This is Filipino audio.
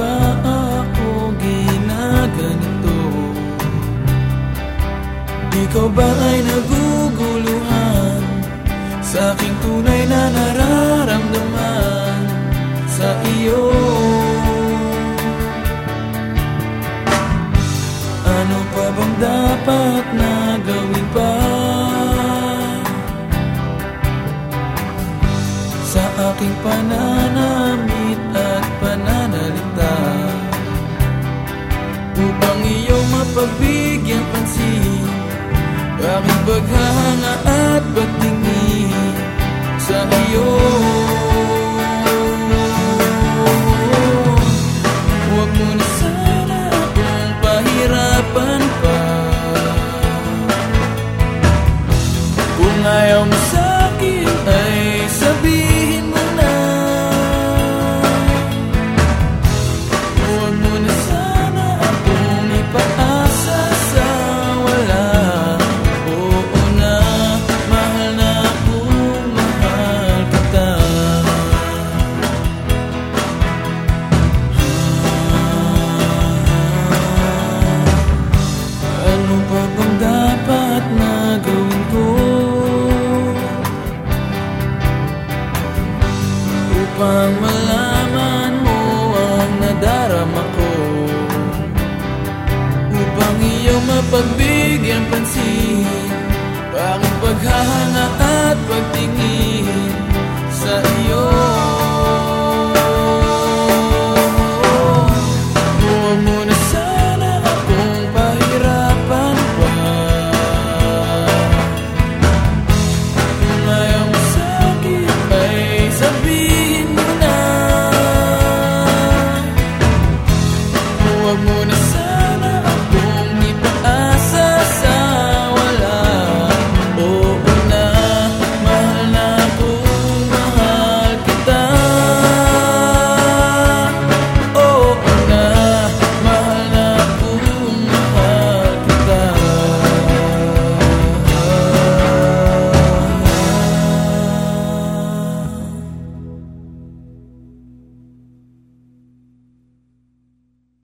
ako ginaganito? Ikaw ba ay naguguluhan Sa aking tunay na nararamdaman Sa iyo Ano pa bang dapat na gawin pa? Sa aking panahon mapagbigyan pansin Aking paghanga at pagtingin sa iyo? Huwag mo na sana akong pahirapan pa. Kung ayaw mo sa'kin Upang malaman mo ang nadarama ko? Upang iyong mapagbigyan pansin Bakit paghahanga